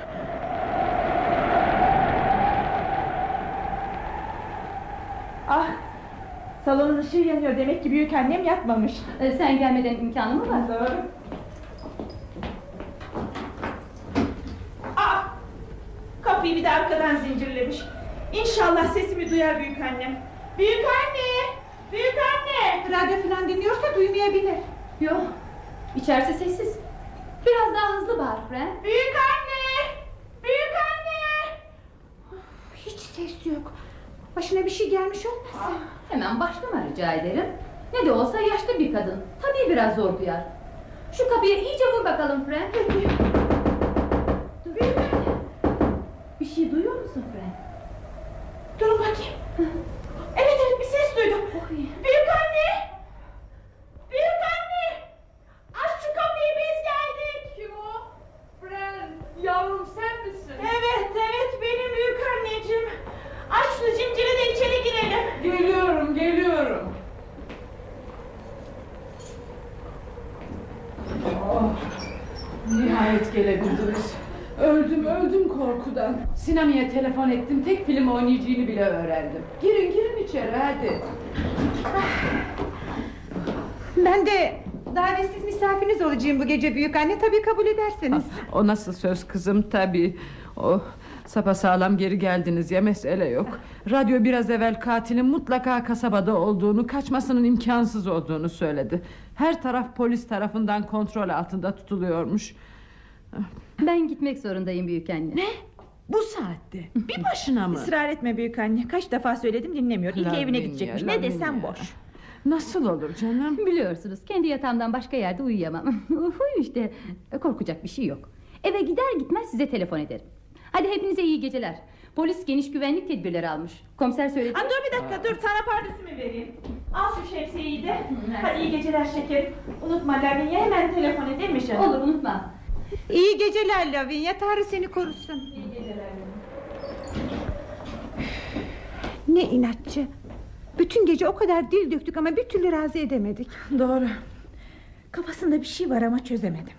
C: Ah, salonun ışığı yanıyor. Demek ki büyük annem yatmamış.
D: Ee, Sen gelmeden imkanı mı var?
C: Doğru. Kapıyı kapıyı bir de arkadan zincirlemiş. İnşallah sesimi duyar büyük annem. Büyük anne! Büyük anne!
F: Radyo falan dinliyorsa duymayabilir.
D: Yok. İçerisi sessiz. Biraz daha hızlı bağır Fren.
C: Büyük anne! Büyük anne!
F: Hiç ses yok. Başına bir şey gelmiş olmasın?
D: Hemen başlama rica ederim. Ne de olsa yaşlı bir kadın. Tabii biraz zor duyar. Şu kapıya iyice vur bakalım Fren. Dur. Bir şey duyuyor musun Fren?
C: Durun bakayım. Evet evet bir ses duydum. Büyük anne! Büyük anne! Aç şu kapıyı biz geldik. Kim o?
B: Fren yavrum sen misin?
C: Evet evet benim büyük anneciğim. Aç şu zinciri de içeri girelim.
B: Geliyorum geliyorum. Oh, nihayet gelebildiniz. Öldüm öldüm korkudan. Sinami'ye telefon ettim tek film oynayacağını bile öğrendim. Girin girin içeri hadi.
F: Ben de davetsiz olacağım bu gece büyük anne. Tabii kabul ederseniz.
B: O nasıl söz kızım tabii. O sapasağlam geri geldiniz ya mesele yok. Radyo biraz evvel katilin mutlaka kasabada olduğunu, kaçmasının imkansız olduğunu söyledi. Her taraf polis tarafından kontrol altında tutuluyormuş.
D: Ben gitmek zorundayım büyük anne. Ne?
B: Bu saatte bir başına mı?
C: Israr etme büyük anne. Kaç defa söyledim dinlemiyor. İlk evine gidecekmiş. Ne desem boş.
B: Nasıl olur canım?
D: Biliyorsunuz kendi yatağımdan başka yerde uyuyamam. Huy işte korkacak bir şey yok. Eve gider gitmez size telefon ederim. Hadi hepinize iyi geceler. Polis geniş güvenlik tedbirleri almış. Komiser söyledi.
C: Aa, dur bir dakika dur sana pardesümü vereyim. Al şu şemsiyeyi de. Hadi iyi geceler şekerim. Unutma Lavinia hemen telefon edermiş canım.
D: Olur unutma.
F: İyi geceler Lavinia. Tanrı seni korusun. Ne inatçı. Bütün gece o kadar dil döktük ama bir türlü razı edemedik.
C: Doğru. Kafasında bir şey var ama çözemedim.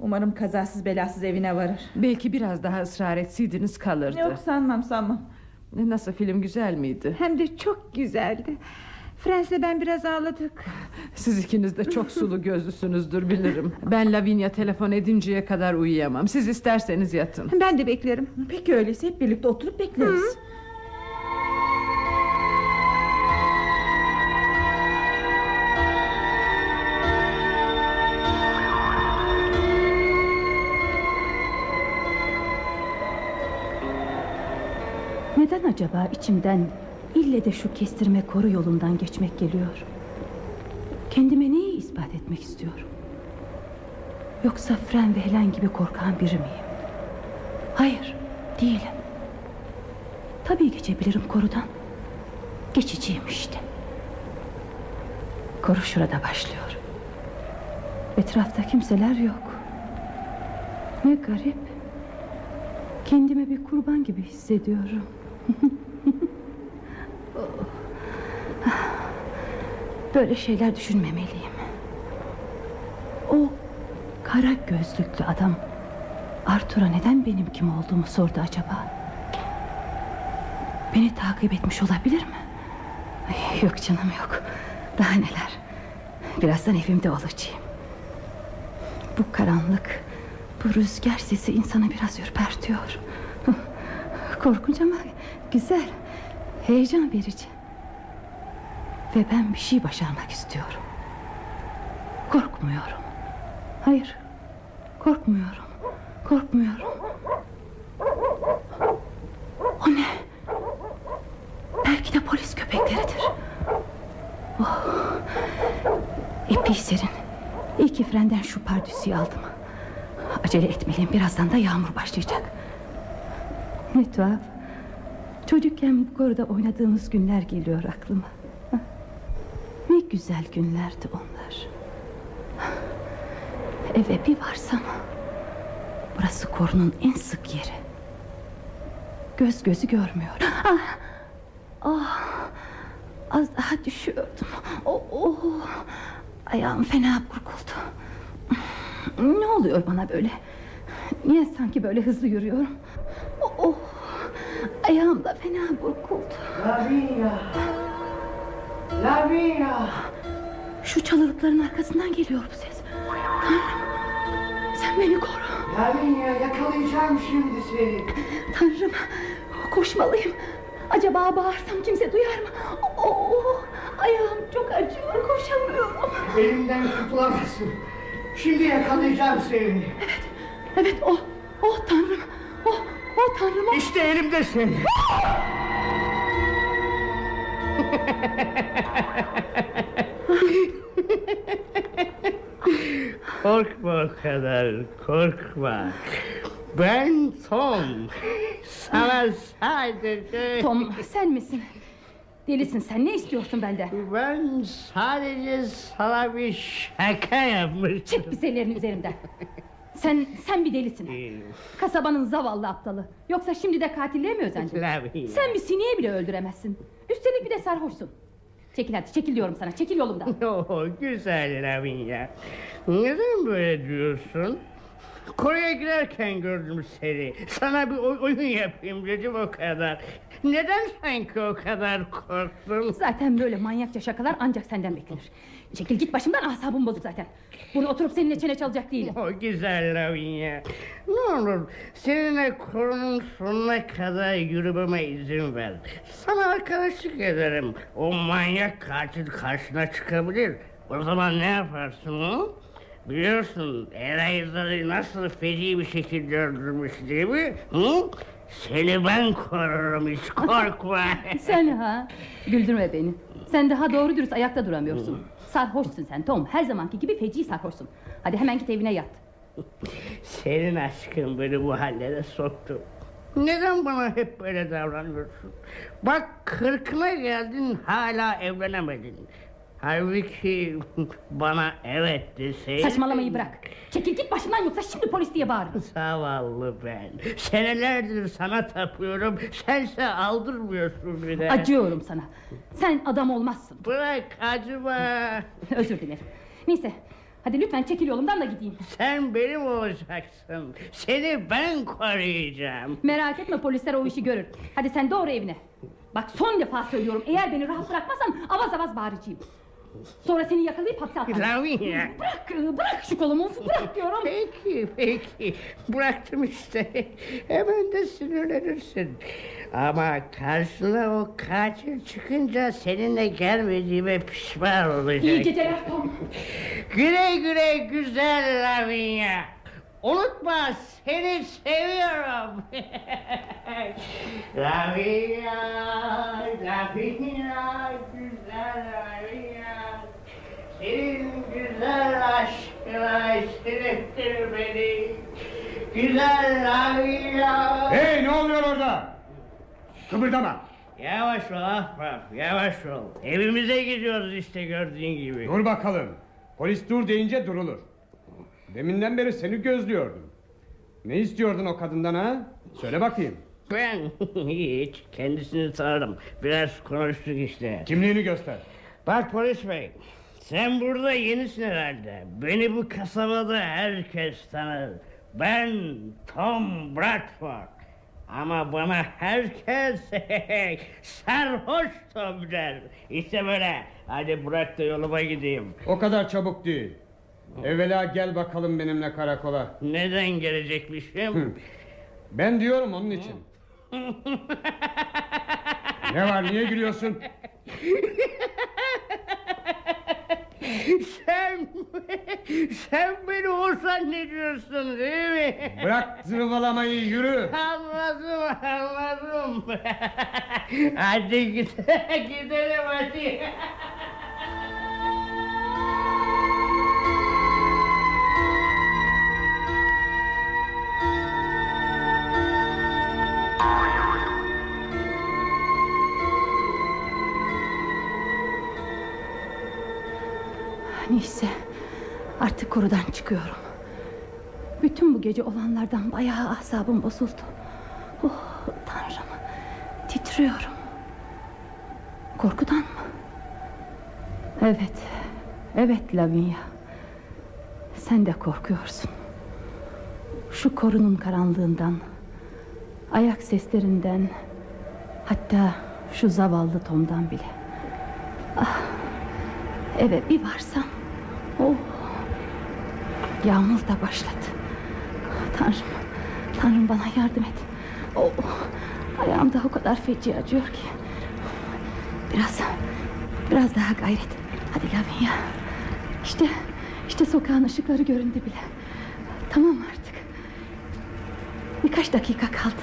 C: Umarım kazasız belasız evine varır.
B: Belki biraz daha ısrar etseydiniz kalırdı.
C: Yok sanmam sanmam.
B: Nasıl film güzel miydi?
F: Hem de çok güzeldi. Fransa'da ben biraz ağladık.
B: Siz ikiniz de çok sulu gözlüsünüzdür bilirim. Ben Lavinia telefon edinceye kadar uyuyamam. Siz isterseniz yatın.
F: Ben de beklerim.
C: Peki öyleyse hep birlikte oturup bekleriz.
D: Neden acaba içimden ille de şu kestirme koru yolundan geçmek geliyor? Kendime neyi ispat etmek istiyorum? Yoksa Fren ve Helen gibi korkan biri miyim? Hayır, değilim. Tabii geçebilirim korudan. Geçeceğim işte. Koru şurada başlıyor. Etrafta kimseler yok. Ne garip. Kendimi bir kurban gibi hissediyorum. Böyle şeyler düşünmemeliyim. O kara gözlüklü adam Arthur'a neden benim kim olduğumu sordu acaba? Beni takip etmiş olabilir mi? Yok canım yok. Daha neler. Birazdan evimde olacağım. Bu karanlık, bu rüzgar sesi insanı biraz ürpertiyor. Korkunç ama güzel. Heyecan verici. Ve ben bir şey başarmak istiyorum. Korkmuyorum. Hayır. Korkmuyorum. Korkmuyorum. O ne? Belki de polis köpekleridir. Oh. Epey serin. İyi ki frenden şu pardüsüyü aldım. Acele etmeliyim. Birazdan da yağmur başlayacak. Ne tuhaf. Çocukken bu koruda oynadığımız günler geliyor aklıma. Ne güzel günlerdi onlar. Eve bir varsam. Burası korunun en sık yeri. Göz gözü görmüyor. Ah, ah, az daha düşüyordum. Oh, oh. Ayağım fena burkuldu. Ne oluyor bana böyle? Niye sanki böyle hızlı yürüyorum? Ayağım da fena burkuldu.
B: Lavinia. Lavinia.
D: Şu çalılıkların arkasından geliyor bu ses. Tanrım sen beni koru.
I: Lavinia yakalayacağım şimdi seni.
D: Tanrım koşmalıyım. Acaba bağırsam kimse duyar mı? Oo, ayağım çok acıyor koşamıyorum.
I: Elimden kurtulamazsın. Şimdi yakalayacağım seni.
D: Evet o, o Tanrım. O, o Tanrım.
I: İşte elimdesin. korkma o kadar, korkma. Ben Tom. Sana sadece...
D: Tom sen misin? Delisin sen ne istiyorsun benden?
I: Ben sadece sana bir şaka yapmıştım.
D: Çek pis ellerini üzerimden. Sen sen bir delisin. Kasabanın zavallı aptalı. Yoksa şimdi de katilliğe mi?
I: Lavinia.
D: Sen bir sineği bile öldüremezsin. Üstelik bir de sarhoşsun. Çekil hadi çekil diyorum sana çekil yolumdan.
I: Oh, güzel Lavinia. Neden böyle diyorsun? Kore'ye girerken gördüm seni. Sana bir oy- oyun yapayım dedim o kadar. Neden sanki o kadar korktun?
D: Zaten böyle manyakça şakalar ancak senden beklenir. Çekil git başımdan asabım bozuk zaten. Bunu oturup seninle çene çalacak değilim.
I: O güzel Lavinia. Ne olur seninle korunun sonuna kadar yürümeme izin ver. Sana arkadaşlık ederim. O manyak katil karşına çıkabilir. O zaman ne yaparsın o? Biliyorsun Eliza'yı nasıl feci bir şekilde öldürmüş değil mi? Hı? Seni ben korurum hiç korkma.
D: Sen ha? Güldürme beni. Sen daha doğru dürüst ayakta duramıyorsun. Sarhoşsun sen Tom. Her zamanki gibi feci sarhoşsun. Hadi hemen git evine yat.
I: Senin aşkın beni bu hallere soktu. Neden bana hep böyle davranıyorsun? Bak kırkına geldin hala evlenemedin. Halbuki bana evet deseydin...
D: Saçmalamayı bırak. Çekil git başımdan yoksa şimdi polis diye bağırırım.
I: Zavallı ben. Senelerdir sana tapıyorum. Sense aldırmıyorsun bir de.
D: Acıyorum sana. Sen adam olmazsın.
I: Bırak acıma.
D: Özür dilerim. Neyse. Hadi lütfen çekil yolumdan da gideyim.
I: Sen benim olacaksın. Seni ben koruyacağım.
D: Merak etme polisler o işi görür. Hadi sen doğru evine. Bak son defa söylüyorum. Eğer beni rahat bırakmazsan avaz avaz bağıracağım. Sonra seni yakalayıp hapse atarım.
I: Lavinia.
D: Bırak, bırak şu kolumu. Bırak diyorum.
I: Peki peki bıraktım işte hemen de sinirlenirsin Ama karşına o katil çıkınca seninle gelmediğime pişman olacak
D: İyi geceler Tom.
I: Güle güle güzel Lavinia Unutma seni seviyorum Lavinia Lavinia güzel Lavinia senin güzel aşkına esirttir beni. Güzel Lavina.
E: Hey ne oluyor orada? Kıpırdama.
I: Yavaş ol ahbap, yavaş ol. Evimize gidiyoruz işte gördüğün gibi.
J: Dur bakalım. Polis dur deyince durulur. Deminden beri seni gözlüyordum. Ne istiyordun o kadından ha? Söyle bakayım.
I: Ben hiç kendisini tanırım. Biraz konuştuk işte.
J: Kimliğini göster.
I: Bak polis bey. Sen burada yenisin herhalde. Beni bu kasabada herkes tanır. Ben Tom Bradford. Ama bana herkes sarhoş Tom der. İşte böyle. Hadi bırak da yoluma gideyim.
J: O kadar çabuk değil. Evvela gel bakalım benimle karakola.
I: Neden gelecekmişim?
J: Ben diyorum onun için. ne var niye gülüyorsun?
I: sen, sen beni o zannediyorsun değil mi?
J: Bırak zırvalamayı yürü.
I: Anladım anladım. hadi gidelim, hadi.
D: Neyse artık korudan çıkıyorum. Bütün bu gece olanlardan bayağı asabım bozuldu. Oh tanrım titriyorum. Korkudan mı? Evet, evet Lavinia. Sen de korkuyorsun. Şu korunun karanlığından, ayak seslerinden, hatta şu zavallı Tom'dan bile. Ah, eve bir varsam. Yağmur da başladı. Tanrım, Tanrım bana yardım et. Oh, ayağım da o kadar feci acıyor ki. Biraz, biraz daha gayret. Hadi Lavinia. İşte, işte sokağın ışıkları göründü bile. Tamam artık. Birkaç dakika kaldı.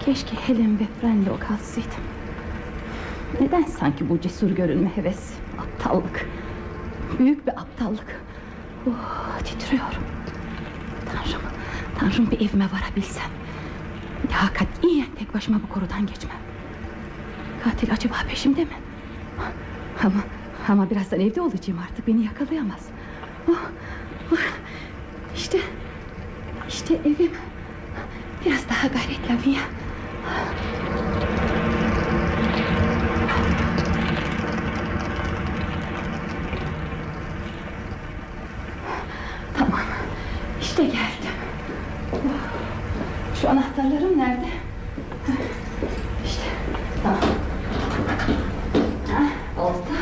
D: Keşke Helen ve Fren'le o kalsaydım. Neden sanki bu cesur görünme hevesi? Aptallık. Büyük bir aptallık. Oh, titriyorum. Tanrım, Tanrım bir evime varabilsem. Daha katiyen tek başıma bu korudan geçmem. Katil acaba peşimde mi? Ama ama birazdan evde olacağım artık beni yakalayamaz. Oh, oh, işte işte evim. Biraz daha gayret Lavia. İşte geldim. Şu anahtarlarım nerede? İşte tamam. Ha, oldu.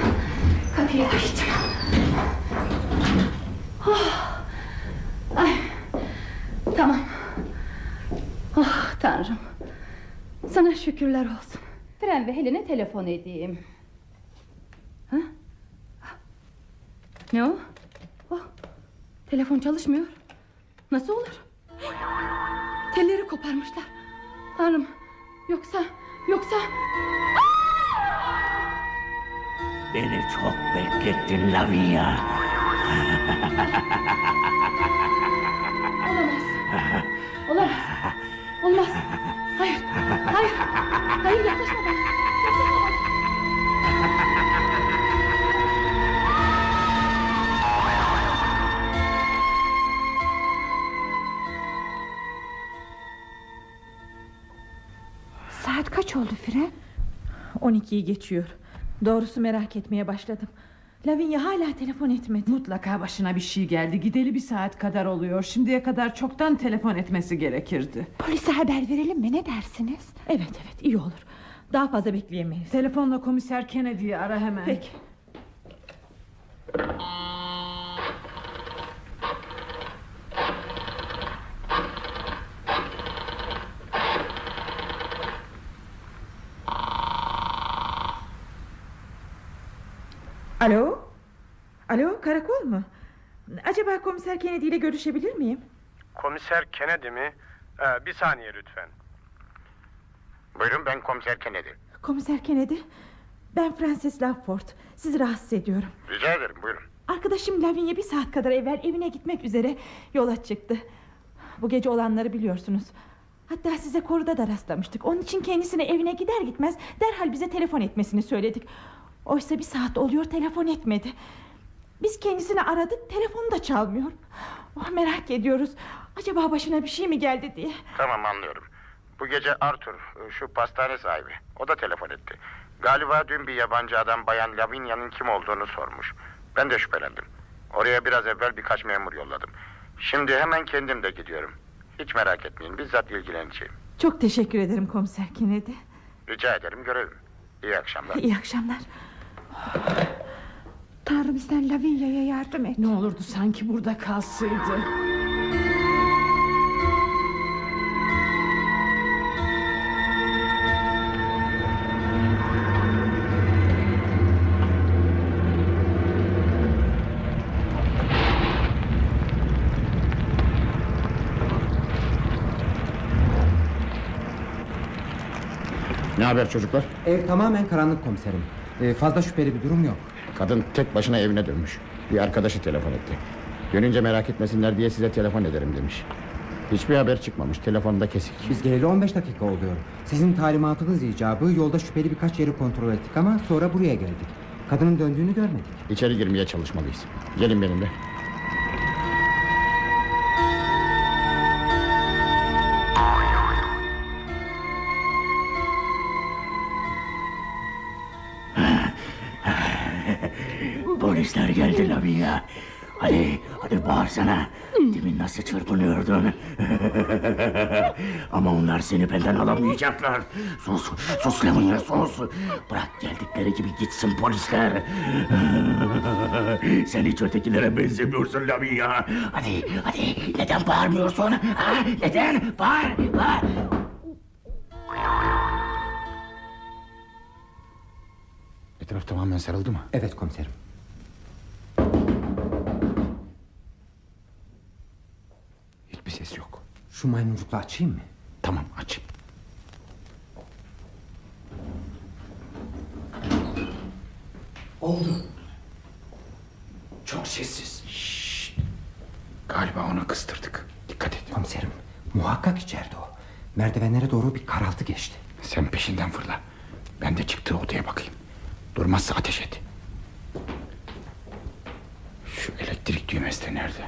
D: Kapıyı açtım. Oh. Ay. Tamam. Oh Tanrım. Sana şükürler olsun. Fren ve Helen'e telefon edeyim. Ha? Ne o? Oh, telefon çalışmıyor. Nasıl olur? Telleri koparmışlar. Tanrım. Yoksa, yoksa...
I: Beni çok beklettin Lavinia.
D: Olamaz. Olamaz. Olmaz. Hayır. Hayır. Hayır yaklaşma bana. Yaklaşma bana.
F: Oldu Fren?
C: 12'yi geçiyor. Doğrusu merak etmeye başladım. Lavinia hala telefon etmedi.
B: Mutlaka başına bir şey geldi. Gideli bir saat kadar oluyor. Şimdiye kadar çoktan telefon etmesi gerekirdi.
F: Polise haber verelim mi ne dersiniz?
C: Evet evet iyi olur. Daha fazla bekleyemeyiz.
B: Telefonla komiser Kennedy'yi ara hemen.
C: Peki. Alo? Alo karakol mu? Acaba komiser Kennedy ile görüşebilir miyim?
E: Komiser Kennedy mi? Ee, bir saniye lütfen. Buyurun ben komiser Kennedy.
C: Komiser Kennedy Ben Francis Lawford Sizi rahatsız ediyorum
E: Rica ederim buyurun.
C: Arkadaşım Lavinia bir saat kadar evvel evine gitmek üzere yola çıktı Bu gece olanları biliyorsunuz Hatta size koruda da rastlamıştık Onun için kendisine evine gider gitmez Derhal bize telefon etmesini söyledik Oysa bir saat oluyor telefon etmedi Biz kendisini aradık telefonu da çalmıyor oh, Merak ediyoruz Acaba başına bir şey mi geldi diye
E: Tamam anlıyorum. Bu gece Arthur şu pastane sahibi. O da telefon etti. Galiba dün bir yabancı adam bayan Lavinia'nın kim olduğunu sormuş. Ben de şüphelendim. Oraya biraz evvel birkaç memur yolladım. Şimdi hemen kendim de gidiyorum. Hiç merak etmeyin bizzat ilgileneceğim.
C: Çok teşekkür ederim komiser Kennedy
E: Rica ederim görelim. İyi akşamlar.
C: İyi akşamlar
F: Tanrım sen Lavinia'ya yardım et.
B: Ne olurdu sanki burada kalsaydı.
E: Ne haber çocuklar?
K: Ev tamamen karanlık komiserim. Ee, fazla şüpheli bir durum yok.
E: Kadın tek başına evine dönmüş. Bir arkadaşı telefon etti. Dönünce merak etmesinler diye size telefon ederim demiş. Hiçbir haber çıkmamış. Telefonda kesik.
K: Biz geleli 15 dakika oluyor. Sizin talimatınız icabı yolda şüpheli birkaç yeri kontrol ettik ama sonra buraya geldik. Kadının döndüğünü görmedik.
E: İçeri girmeye çalışmalıyız. Gelin benimle.
L: Seni benden alamayacaklar. Sus, sus Lavinia sus. Bırak geldikleri gibi gitsin polisler. Sen hiç ötekilere benzemiyorsun Lavinia. Hadi, hadi neden bağırmıyorsun? Ha? Neden? Bağır, bağır.
K: Etraf tamamen sarıldı mı? Evet komiserim. Hiçbir ses yok. Şu maymuncukla açayım mı? Tamam aç.
L: Oldu. Çok sessiz.
K: Galiba onu kıstırdık. Dikkat et. Komiserim muhakkak içeride o. Merdivenlere doğru bir karaltı geçti. Sen peşinden fırla. Ben de çıktığı odaya bakayım. Durmazsa ateş et. Şu elektrik düğmesi de nerede?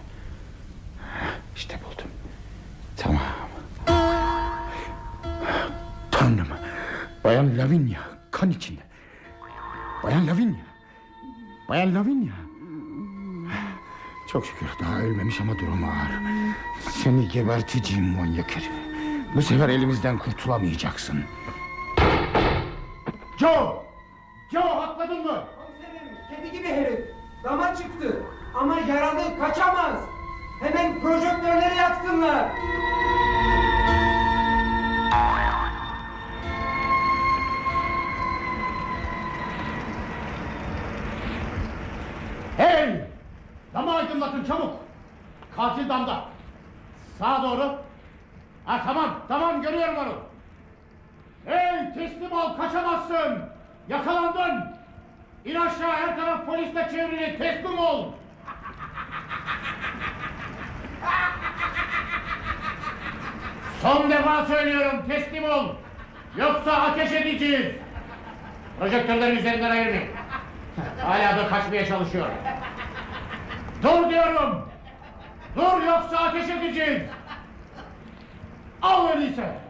K: Heh, İşte buldum. Tamam. Tanrım. Bayan Lavinia kan içinde. Bayan Lavinia. Bayan Lavinia. Çok şükür daha ölmemiş ama durumu ağır. Seni geberteceğim manyak herif. Bu sefer elimizden kurtulamayacaksın.
M: Joe! Joe atladın mı?
N: Kedi gibi herif. Dama çıktı. Ama yaralı kaçamaz. Hemen projektörleri yaksınlar.
M: Hey! Damı aydınlatın çabuk. Katil damda. Sağa doğru. Ha tamam, tamam görüyorum onu. Hey teslim ol kaçamazsın. Yakalandın. İn aşağı her çevrili teslim ol. Son defa söylüyorum teslim ol. Yoksa ateş edeceğiz. Projektörleri üzerinden ayırmayın. Hala da kaçmaya çalışıyor. Dur diyorum. Dur yoksa ateş edeceğiz. Al öyleyse.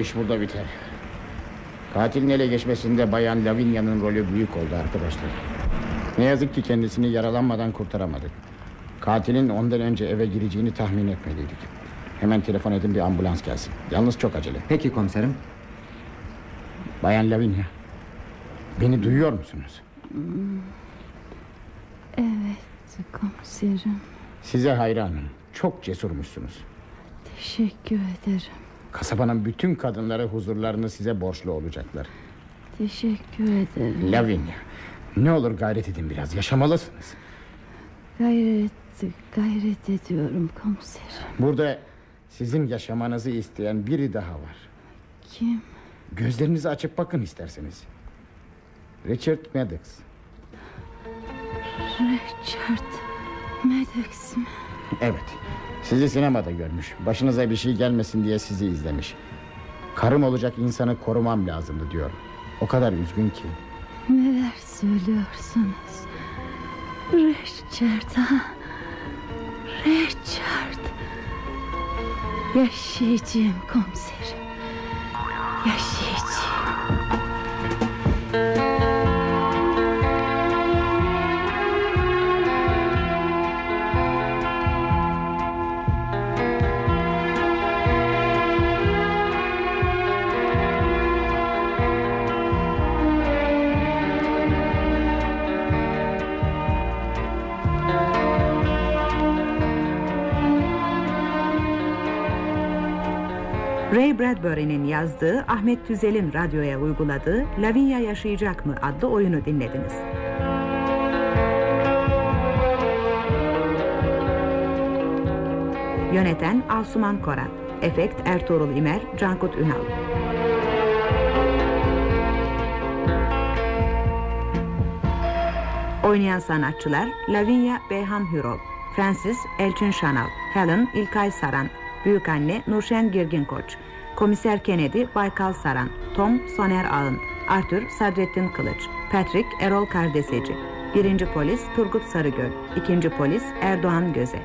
E: İş burada biter. Katilin ele geçmesinde Bayan Lavinia'nın rolü büyük oldu arkadaşlar. Ne yazık ki kendisini yaralanmadan kurtaramadık. Katilin ondan önce eve gireceğini tahmin etmeliydik. Hemen telefon edin bir ambulans gelsin. Yalnız çok acele.
K: Peki komiserim.
E: Bayan Lavinia. Beni duyuyor musunuz?
D: Evet komiserim.
E: Size hayranım. Çok cesurmuşsunuz.
D: Teşekkür ederim.
E: Kasabanın bütün kadınları huzurlarını size borçlu olacaklar.
D: Teşekkür ederim.
E: Lavinia. Ne olur gayret edin biraz. Yaşamalısınız.
D: Gayret, gayret ediyorum komiserim.
E: Burada sizin yaşamanızı isteyen biri daha var.
D: Kim?
E: Gözlerinizi açıp bakın isterseniz. Richard Maddox.
D: Richard Maddox mi?
E: Evet. Sizi sinemada görmüş. Başınıza bir şey gelmesin diye sizi izlemiş. Karım olacak insanı korumam lazımdı diyor. O kadar üzgün ki.
D: Neler söylüyorsunuz? Richard ha? Richard. Yaşayacağım komiserim. Yaşayacağım.
A: Ray Bradbury'nin yazdığı Ahmet Tüzel'in radyoya uyguladığı Lavinia Yaşayacak mı adlı oyunu dinlediniz. Yöneten Asuman Koran Efekt Ertuğrul İmer, Cankut Ünal Oynayan sanatçılar Lavinia Beyhan Hürol Francis Elçin Şanal Helen İlkay Saran Büyükanne Nurşen Girgin Koç. Komiser Kennedy Baykal Saran. Tom Soner Ağın. Arthur Sadrettin Kılıç, Patrick Erol Kardeseci, birinci polis Turgut Sarıgöl, ikinci polis Erdoğan Göze.